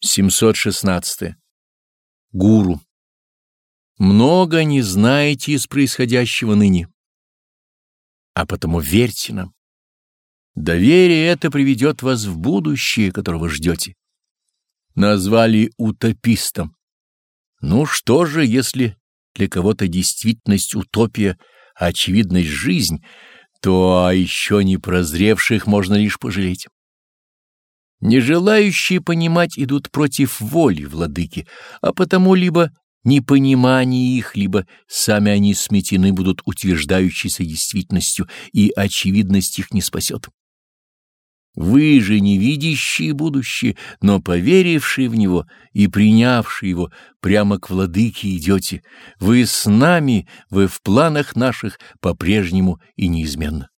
716. Гуру. Много не знаете из происходящего ныне, а потому верьте нам. Доверие это приведет вас в будущее, которого ждете. Назвали утопистом. Ну что же, если для кого-то действительность утопия, а очевидность жизнь, то о еще не прозревших можно лишь пожалеть. Не желающие понимать идут против воли владыки, а потому либо непонимание их, либо сами они сметены будут утверждающейся действительностью, и очевидность их не спасет. Вы же не видящие будущее, но поверившие в него и принявшие его, прямо к владыке идете. Вы с нами, вы в планах наших по-прежнему и неизменно.